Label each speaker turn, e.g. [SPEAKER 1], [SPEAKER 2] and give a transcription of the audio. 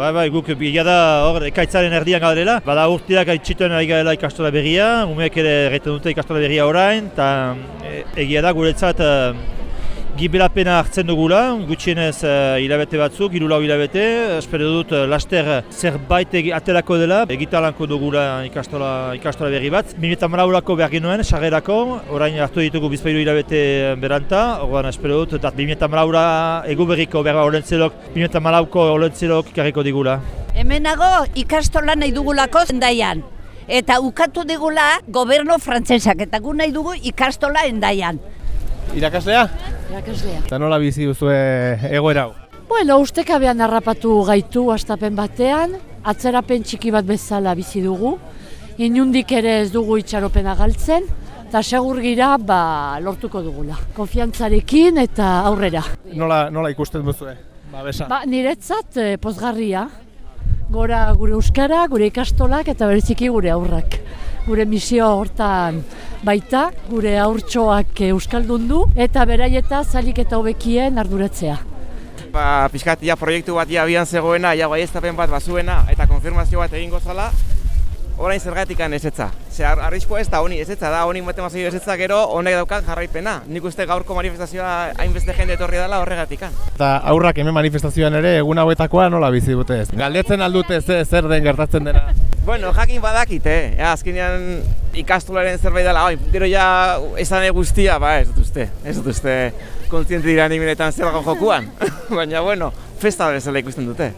[SPEAKER 1] Bai, bai, guk bila da hor ekaitzaren erdian gaudela. Bada urtiak itxituen ari gaela ikastola berria, umeak ere erretzen dute ikastola berria orain, eta e, egia da guretzat e, gibelapena hartzen dugula, gutxienez uh, hilabete batzuk, hiru lau hilabete, espero dut uh, laster zerbait aterako dela, egitalanko dugula ikastola, ikastola berri bat. Mimeta malaurako behar genuen, sarrerako, orain hartu ditugu bizpailu hilabete beranta, orduan espero dut, mimeta malaura egu berriko berra olentzelok, mimeta malauko olentzelok ikarriko digula.
[SPEAKER 2] Hemenago ikastola nahi dugulako endaian. Eta ukatu digula goberno frantsesak eta gu nahi dugu ikastola endaian.
[SPEAKER 3] Irakaslea?
[SPEAKER 4] Irakaslea.
[SPEAKER 3] Eta nola bizi duzue egoera hau?
[SPEAKER 4] Bueno, ustekabean harrapatu gaitu astapen batean, atzerapen txiki bat bezala bizi dugu. Inundik ere ez dugu itxaropena galtzen, eta segur gira ba, lortuko dugula. Konfiantzarekin eta aurrera.
[SPEAKER 3] Nola, nola ikusten duzue? Ba, besa.
[SPEAKER 4] Ba, niretzat eh, pozgarria. Gora gure euskara, gure ikastolak eta bereziki gure aurrak. Gure misio hortan baita, gure aurtsoak euskaldun du eta beraieta zalik eta hobekien arduratzea.
[SPEAKER 5] Ba, pixkat, ja, proiektu bat ja abian zegoena, ja, baiestapen bat bazuena eta konfirmazio bat egingo zala, orain zergatik ezetza. Ze arriskoa ez da honi ezetza, da honi matemazio ezetza gero honek daukan jarraipena. Nik uste gaurko manifestazioa hainbeste jende etorri dela horregatik.
[SPEAKER 3] Eta aurrak hemen manifestazioan ere egun hauetakoa nola bizi dute ez? Galdetzen aldute ze zer den gertatzen dena?
[SPEAKER 5] Bueno, jakin badakit, eh? Azkenean ikastolaren zerbait dela, oi, gero ja esan guztia, ba, ez dut uste, ez dut uste kontziente dira nimenetan zer jokuan. Baina, bueno, festa bezala ikusten dute.